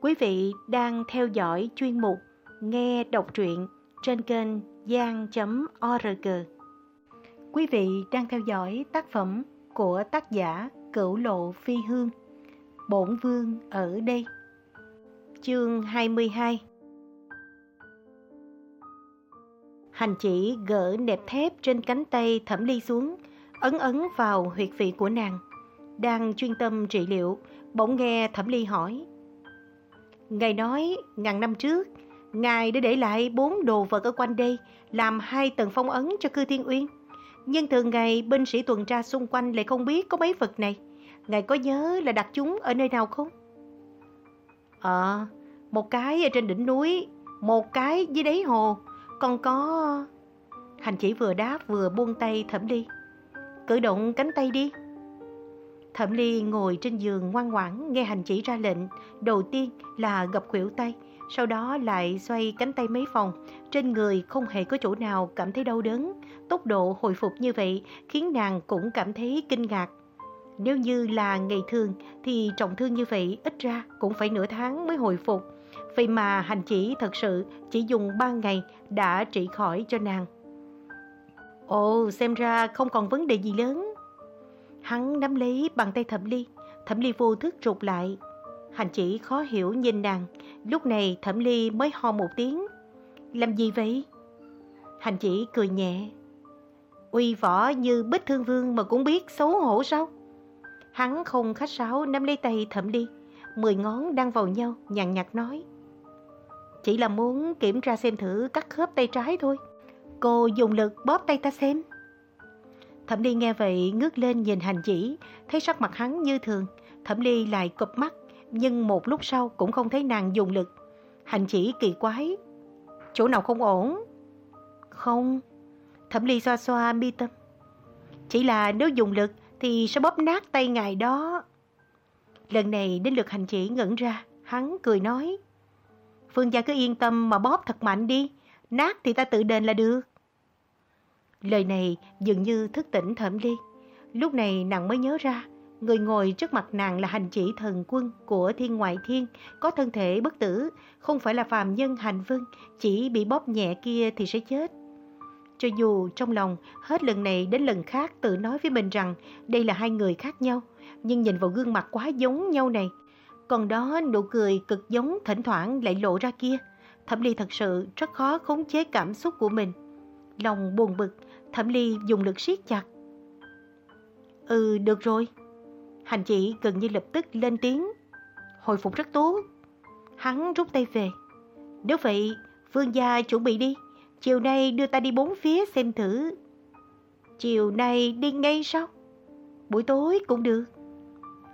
Quý vị đang theo dõi chuyên mục Nghe đọc truyện trên kênh gian.org. Quý vị đang theo dõi tác phẩm của tác giả Cửu Lộ Phi Hương, Bổn Vương ở đây. Chương 22 Hành chỉ gỡ nẹp thép trên cánh tay thẩm ly xuống, ấn ấn vào huyệt vị của nàng. Đang chuyên tâm trị liệu, bỗng nghe thẩm ly hỏi. Ngài nói, ngàn năm trước, Ngài đã để lại bốn đồ vật ở quanh đây, làm hai tầng phong ấn cho cư thiên uyên. Nhưng thường ngày binh sĩ tuần tra xung quanh lại không biết có mấy vật này. Ngài có nhớ là đặt chúng ở nơi nào không? Ờ, một cái ở trên đỉnh núi, một cái dưới đáy hồ, còn có... Hành chỉ vừa đáp vừa buông tay thẩm đi, Cử động cánh tay đi. Thẩm ly ngồi trên giường ngoan ngoãn nghe hành chỉ ra lệnh. Đầu tiên là gập khuỷu tay, sau đó lại xoay cánh tay mấy vòng. Trên người không hề có chỗ nào cảm thấy đau đớn. Tốc độ hồi phục như vậy khiến nàng cũng cảm thấy kinh ngạc. Nếu như là ngày thường thì trọng thương như vậy ít ra cũng phải nửa tháng mới hồi phục. Vậy mà hành chỉ thật sự chỉ dùng 3 ngày đã trị khỏi cho nàng. Ồ, xem ra không còn vấn đề gì lớn. Hắn nắm lấy bàn tay thẩm ly, thẩm ly vô thức rụt lại. Hành chỉ khó hiểu nhìn nàng, lúc này thẩm ly mới ho một tiếng. Làm gì vậy? Hành chỉ cười nhẹ. Uy võ như bích thương vương mà cũng biết xấu hổ sao? Hắn không khách sáo nắm lấy tay thẩm ly, mười ngón đang vào nhau, nhàn nhạt nói. Chỉ là muốn kiểm tra xem thử các khớp tay trái thôi. Cô dùng lực bóp tay ta xem. Thẩm Ly nghe vậy ngước lên nhìn hành chỉ, thấy sắc mặt hắn như thường. Thẩm Ly lại cụp mắt, nhưng một lúc sau cũng không thấy nàng dùng lực. Hành chỉ kỳ quái. Chỗ nào không ổn? Không. Thẩm Ly xoa xoa mi tâm. Chỉ là nếu dùng lực thì sẽ bóp nát tay ngài đó. Lần này đến lượt hành chỉ ngẩn ra, hắn cười nói. Phương gia cứ yên tâm mà bóp thật mạnh đi, nát thì ta tự đền là được. Lời này dường như thức tỉnh thẩm ly. Lúc này nàng mới nhớ ra, người ngồi trước mặt nàng là hành chỉ thần quân của thiên ngoại thiên, có thân thể bất tử, không phải là phàm nhân hành vân, chỉ bị bóp nhẹ kia thì sẽ chết. Cho dù trong lòng hết lần này đến lần khác tự nói với mình rằng đây là hai người khác nhau, nhưng nhìn vào gương mặt quá giống nhau này, còn đó nụ cười cực giống thỉnh thoảng lại lộ ra kia, Thẩm Ly thật sự rất khó khống chế cảm xúc của mình. Lòng buồn bực, Thẩm Ly dùng lực siết chặt. Ừ, được rồi. Hành chị gần như lập tức lên tiếng. Hồi phục rất tốt. Hắn rút tay về. Nếu vậy, Vương gia chuẩn bị đi. Chiều nay đưa ta đi bốn phía xem thử. Chiều nay đi ngay sao? Buổi tối cũng được.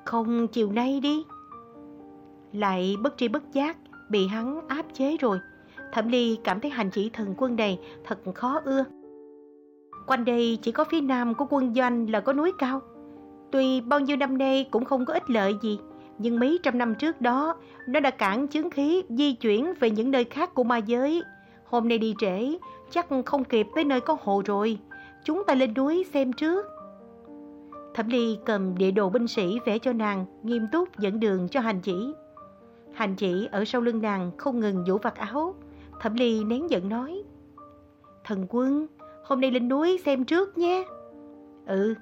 Không chiều nay đi. Lại bất tri bất giác, bị hắn áp chế rồi. Thẩm Ly cảm thấy hành chỉ thần quân này thật khó ưa. Quanh đây chỉ có phía nam của quân doanh là có núi cao. Tuy bao nhiêu năm nay cũng không có ích lợi gì, nhưng mấy trăm năm trước đó, nó đã cản chứng khí di chuyển về những nơi khác của ma giới. Hôm nay đi trễ, chắc không kịp tới nơi có hồ rồi. Chúng ta lên núi xem trước. Thẩm Ly cầm địa đồ binh sĩ vẽ cho nàng, nghiêm túc dẫn đường cho hành chỉ. Hành chỉ ở sau lưng nàng không ngừng vũ vạt áo. Thẩm Ly nén giận nói. Thần quân, hôm nay lên núi xem trước nhé. Ừ.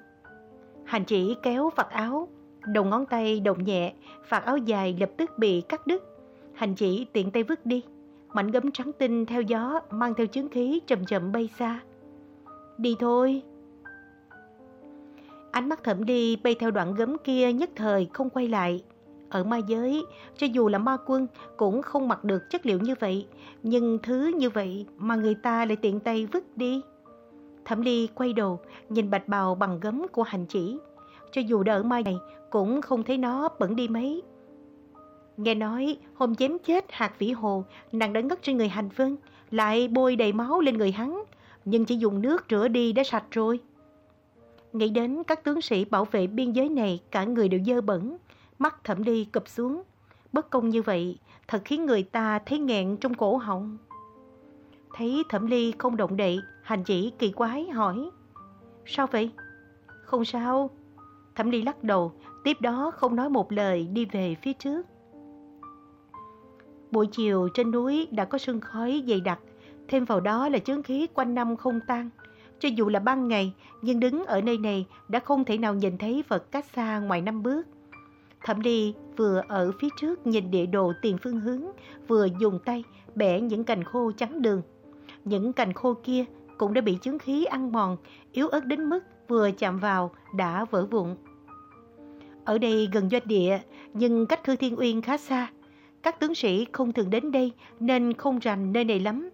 Hành chỉ kéo vạt áo, đầu ngón tay động nhẹ, vạt áo dài lập tức bị cắt đứt. Hành chỉ tiện tay vứt đi, mảnh gấm trắng tinh theo gió mang theo chứng khí chậm chậm bay xa. Đi thôi. Ánh mắt thẩm đi bay theo đoạn gấm kia nhất thời không quay lại. Ở ma giới, cho dù là ma quân cũng không mặc được chất liệu như vậy, nhưng thứ như vậy mà người ta lại tiện tay vứt đi. Thẩm Ly quay đầu, nhìn bạch bào bằng gấm của hành chỉ. Cho dù đỡ mai này, cũng không thấy nó bẩn đi mấy. Nghe nói, hôm chém chết hạt vĩ hồ, nàng đã ngất trên người hành vân, lại bôi đầy máu lên người hắn, nhưng chỉ dùng nước rửa đi đã sạch rồi. Nghĩ đến các tướng sĩ bảo vệ biên giới này, cả người đều dơ bẩn, mắt thẩm ly cụp xuống. Bất công như vậy, thật khiến người ta thấy nghẹn trong cổ họng. Thấy thẩm ly không động đậy, hành chỉ kỳ quái hỏi. Sao vậy? Không sao. Thẩm ly lắc đầu, tiếp đó không nói một lời đi về phía trước. Buổi chiều trên núi đã có sương khói dày đặc, thêm vào đó là chướng khí quanh năm không tan. Cho dù là ban ngày, nhưng đứng ở nơi này đã không thể nào nhìn thấy vật cách xa ngoài năm bước. Thẩm Ly vừa ở phía trước nhìn địa đồ tiền phương hướng, vừa dùng tay bẻ những cành khô trắng đường. Những cành khô kia cũng đã bị chứng khí ăn mòn, yếu ớt đến mức vừa chạm vào đã vỡ vụn. Ở đây gần doanh địa, nhưng cách Khư Thiên Uyên khá xa. Các tướng sĩ không thường đến đây nên không rành nơi này lắm.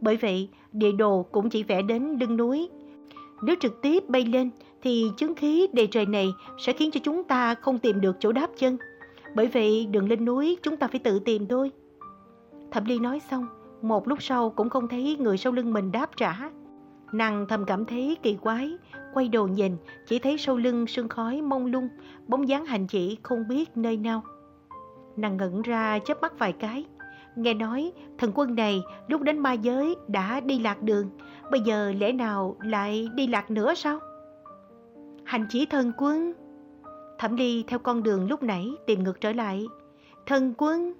Bởi vậy, địa đồ cũng chỉ vẽ đến lưng núi. Nếu trực tiếp bay lên thì chứng khí đầy trời này sẽ khiến cho chúng ta không tìm được chỗ đáp chân. Bởi vậy, đường lên núi chúng ta phải tự tìm thôi. Thẩm Ly nói xong, một lúc sau cũng không thấy người sau lưng mình đáp trả. Nàng thầm cảm thấy kỳ quái, quay đầu nhìn, chỉ thấy sau lưng sương khói mông lung, bóng dáng hành chỉ không biết nơi nào. Nàng ngẩn ra chớp mắt vài cái. Nghe nói thần quân này lúc đến ma giới đã đi lạc đường, bây giờ lẽ nào lại đi lạc nữa sao? Hành chỉ thần quân. Thẩm Ly theo con đường lúc nãy tìm ngược trở lại. Thần quân.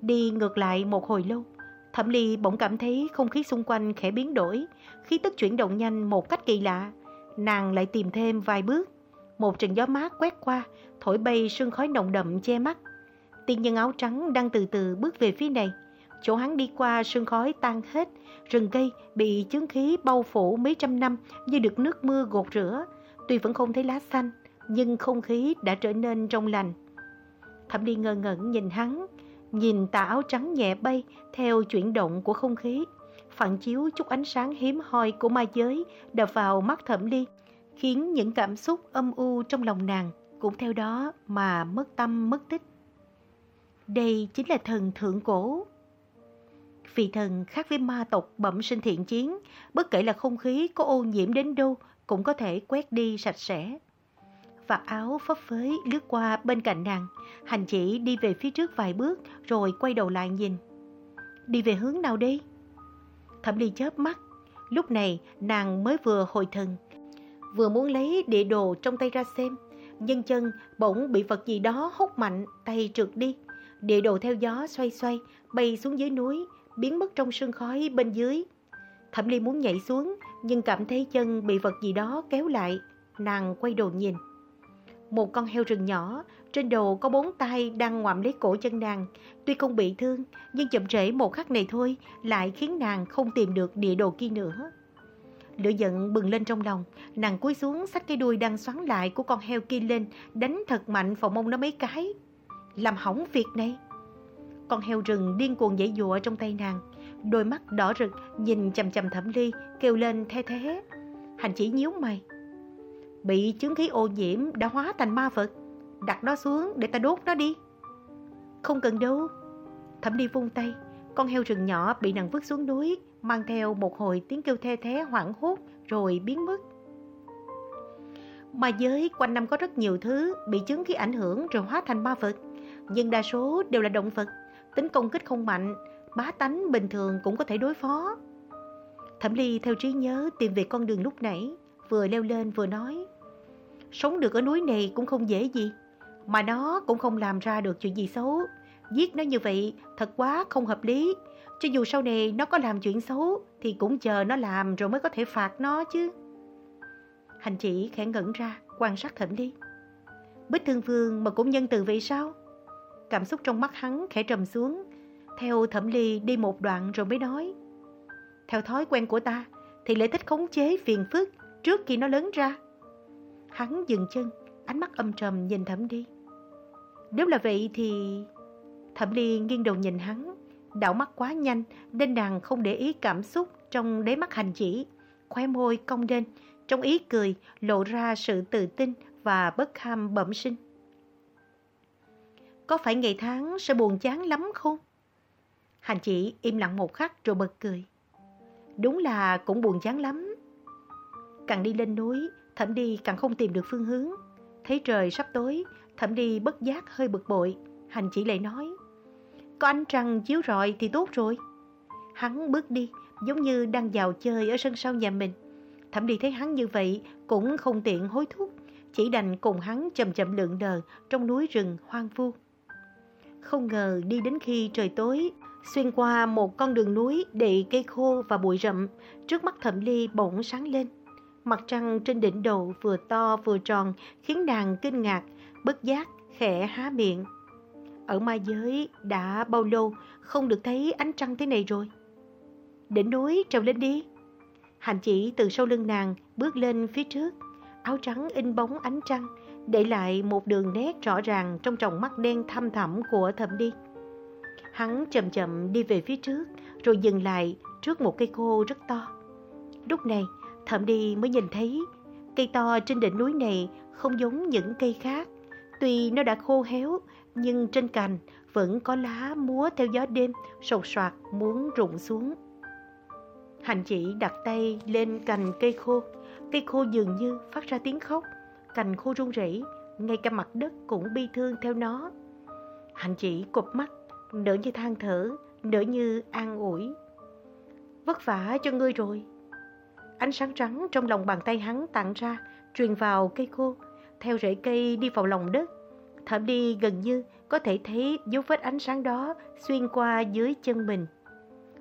Đi ngược lại một hồi lâu, Thẩm Ly bỗng cảm thấy không khí xung quanh khẽ biến đổi, khí tức chuyển động nhanh một cách kỳ lạ. Nàng lại tìm thêm vài bước. Một trận gió mát quét qua, thổi bay sương khói nồng đậm che mắt. Tiên nhân áo trắng đang từ từ bước về phía này. Chỗ hắn đi qua sương khói tan hết, rừng cây bị chứng khí bao phủ mấy trăm năm như được nước mưa gột rửa. Tuy vẫn không thấy lá xanh, nhưng không khí đã trở nên trong lành. Thẩm Ly ngơ ngẩn nhìn hắn, nhìn tà áo trắng nhẹ bay theo chuyển động của không khí, phản chiếu chút ánh sáng hiếm hoi của ma giới đập vào mắt Thẩm Ly, khiến những cảm xúc âm u trong lòng nàng cũng theo đó mà mất tâm mất tích. Đây chính là thần thượng cổ. Vì thần khác với ma tộc bẩm sinh thiện chiến, bất kể là không khí có ô nhiễm đến đâu cũng có thể quét đi sạch sẽ. Vạt áo phấp phới lướt qua bên cạnh nàng, hành chỉ đi về phía trước vài bước rồi quay đầu lại nhìn. Đi về hướng nào đi? Thẩm Ly chớp mắt, lúc này nàng mới vừa hồi thần, vừa muốn lấy địa đồ trong tay ra xem, nhưng chân bỗng bị vật gì đó hút mạnh, tay trượt đi. Địa đồ theo gió xoay xoay, bay xuống dưới núi, biến mất trong sương khói bên dưới. Thẩm Ly muốn nhảy xuống, nhưng cảm thấy chân bị vật gì đó kéo lại. Nàng quay đầu nhìn. Một con heo rừng nhỏ, trên đầu có bốn tay đang ngoạm lấy cổ chân nàng. Tuy không bị thương, nhưng chậm trễ một khắc này thôi lại khiến nàng không tìm được địa đồ kia nữa. Lửa giận bừng lên trong lòng, nàng cúi xuống xách cái đuôi đang xoắn lại của con heo kia lên, đánh thật mạnh vào mông nó mấy cái. Làm hỏng việc này. Con heo rừng điên cuồng dãy dụa trong tay nàng, đôi mắt đỏ rực nhìn chầm chầm thẩm ly, kêu lên the thế. Hành chỉ nhíu mày. Bị chứng khí ô nhiễm đã hóa thành ma vật, đặt nó xuống để ta đốt nó đi. Không cần đâu. Thẩm ly vung tay, con heo rừng nhỏ bị nàng vứt xuống núi, mang theo một hồi tiếng kêu the thé hoảng hốt rồi biến mất. Ma giới quanh năm có rất nhiều thứ bị chứng khí ảnh hưởng rồi hóa thành ma vật, nhưng đa số đều là động vật, tính công kích không mạnh, bá tánh bình thường cũng có thể đối phó. Thẩm Ly theo trí nhớ tìm về con đường lúc nãy, vừa leo lên vừa nói. Sống được ở núi này cũng không dễ gì, mà nó cũng không làm ra được chuyện gì xấu. Giết nó như vậy thật quá không hợp lý. Cho dù sau này nó có làm chuyện xấu thì cũng chờ nó làm rồi mới có thể phạt nó chứ. Hành chỉ khẽ ngẩn ra, quan sát Thẩm đi. Bích Thương Vương mà cũng nhân từ vậy sao? Cảm xúc trong mắt hắn khẽ trầm xuống, theo Thẩm Ly đi một đoạn rồi mới nói. Theo thói quen của ta thì lễ thích khống chế phiền phức trước khi nó lớn ra. Hắn dừng chân, ánh mắt âm trầm nhìn Thẩm Ly. Nếu là vậy thì... Thẩm Ly nghiêng đầu nhìn hắn, đảo mắt quá nhanh nên nàng không để ý cảm xúc trong đáy mắt hành chỉ. Khóe môi cong lên, trong ý cười lộ ra sự tự tin và bất ham bẩm sinh. Có phải ngày tháng sẽ buồn chán lắm không? Hành chỉ im lặng một khắc rồi bật cười. Đúng là cũng buồn chán lắm. Càng đi lên núi, thẩm đi càng không tìm được phương hướng. Thấy trời sắp tối, thẩm đi bất giác hơi bực bội. Hành chỉ lại nói. Có ánh trăng chiếu rọi thì tốt rồi. Hắn bước đi, giống như đang vào chơi ở sân sau nhà mình. Thẩm đi thấy hắn như vậy, cũng không tiện hối thúc. Chỉ đành cùng hắn chậm chậm lượn đờ trong núi rừng hoang vu. không ngờ đi đến khi trời tối, xuyên qua một con đường núi đầy cây khô và bụi rậm, trước mắt thẩm ly bỗng sáng lên. Mặt trăng trên đỉnh đầu vừa to vừa tròn khiến nàng kinh ngạc, bất giác, khẽ há miệng. Ở ma giới đã bao lâu không được thấy ánh trăng thế này rồi. Đỉnh núi trèo lên đi. Hành chỉ từ sau lưng nàng bước lên phía trước, áo trắng in bóng ánh trăng, để lại một đường nét rõ ràng trong tròng mắt đen thăm thẳm của thẩm đi. Hắn chậm chậm đi về phía trước, rồi dừng lại trước một cây khô rất to. Lúc này, thẩm đi mới nhìn thấy cây to trên đỉnh núi này không giống những cây khác. Tuy nó đã khô héo, nhưng trên cành vẫn có lá múa theo gió đêm, sột soạt muốn rụng xuống. Hành chỉ đặt tay lên cành cây khô, cây khô dường như phát ra tiếng khóc, cành khô run rẩy, ngay cả mặt đất cũng bi thương theo nó. Hành chỉ cụp mắt, nở như than thở, nở như an ủi. Vất vả cho ngươi rồi. Ánh sáng trắng trong lòng bàn tay hắn tặng ra, truyền vào cây khô, theo rễ cây đi vào lòng đất. Thẩm đi gần như có thể thấy dấu vết ánh sáng đó xuyên qua dưới chân mình.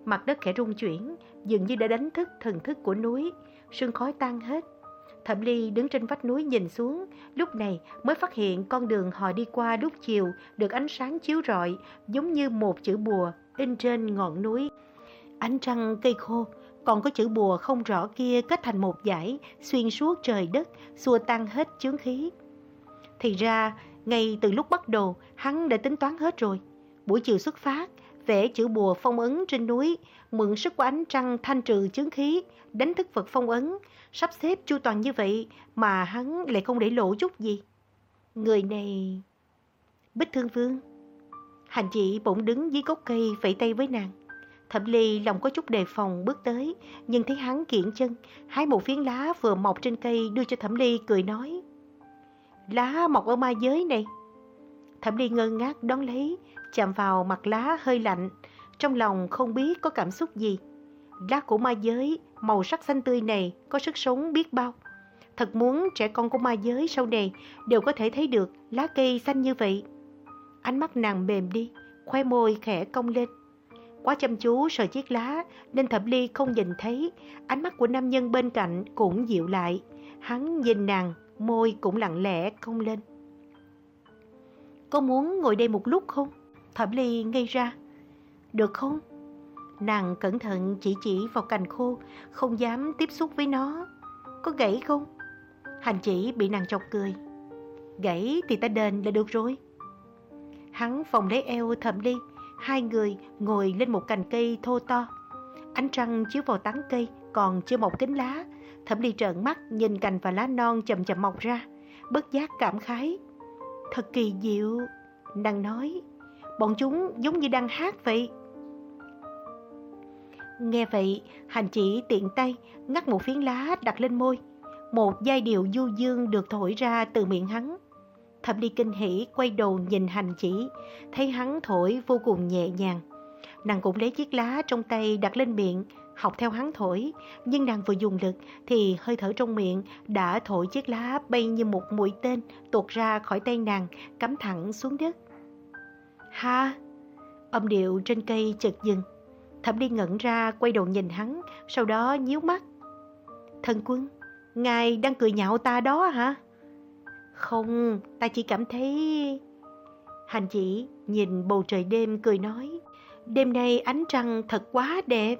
Mặt đất khẽ rung chuyển, dường như đã đánh thức thần thức của núi, sương khói tan hết. Thẩm Ly đứng trên vách núi nhìn xuống, lúc này mới phát hiện con đường họ đi qua lúc chiều được ánh sáng chiếu rọi, giống như một chữ bùa in trên ngọn núi. Ánh trăng cây khô, còn có chữ bùa không rõ kia kết thành một dải, xuyên suốt trời đất, xua tan hết chướng khí. Thì ra, ngay từ lúc bắt đầu, hắn đã tính toán hết rồi. Buổi chiều xuất phát, vẽ chữ bùa phong ấn trên núi, mượn sức của ánh trăng thanh trừ chướng khí, đánh thức vật phong ấn, sắp xếp chu toàn như vậy mà hắn lại không để lộ chút gì. Người này... Bích Thương Vương Hành chị bỗng đứng dưới gốc cây vẫy tay với nàng. Thẩm Ly lòng có chút đề phòng bước tới, nhưng thấy hắn kiện chân, hái một phiến lá vừa mọc trên cây đưa cho Thẩm Ly cười nói. Lá mọc ở ma giới này. Thẩm Ly ngơ ngác đón lấy, chạm vào mặt lá hơi lạnh, trong lòng không biết có cảm xúc gì. Lá của ma giới, màu sắc xanh tươi này có sức sống biết bao. Thật muốn trẻ con của ma giới sau này đều có thể thấy được lá cây xanh như vậy. Ánh mắt nàng mềm đi, khoe môi khẽ cong lên. Quá chăm chú sờ chiếc lá nên thẩm ly không nhìn thấy, ánh mắt của nam nhân bên cạnh cũng dịu lại. Hắn nhìn nàng, môi cũng lặng lẽ cong lên. Có muốn ngồi đây một lúc không? Thẩm ly ngây ra. Được không? Nàng cẩn thận chỉ chỉ vào cành khô, không dám tiếp xúc với nó. Có gãy không? Hành chỉ bị nàng chọc cười. Gãy thì ta đền là được rồi. Hắn phòng lấy eo thẩm ly, hai người ngồi lên một cành cây thô to. Ánh trăng chiếu vào tán cây còn chưa mọc kính lá. Thẩm ly trợn mắt nhìn cành và lá non chậm chậm mọc ra, bất giác cảm khái. Thật kỳ diệu, nàng nói, bọn chúng giống như đang hát vậy. Nghe vậy, hành chỉ tiện tay ngắt một phiến lá đặt lên môi. Một giai điệu du dương được thổi ra từ miệng hắn. Thẩm đi kinh hỉ quay đầu nhìn hành chỉ, thấy hắn thổi vô cùng nhẹ nhàng. Nàng cũng lấy chiếc lá trong tay đặt lên miệng, học theo hắn thổi. Nhưng nàng vừa dùng lực thì hơi thở trong miệng đã thổi chiếc lá bay như một mũi tên tuột ra khỏi tay nàng, cắm thẳng xuống đất. Ha! Âm điệu trên cây chợt dừng. Thẩm đi ngẩn ra quay đầu nhìn hắn, sau đó nhíu mắt. Thần quân, ngài đang cười nhạo ta đó hả? Không, ta chỉ cảm thấy... Hành chỉ nhìn bầu trời đêm cười nói, đêm nay ánh trăng thật quá đẹp.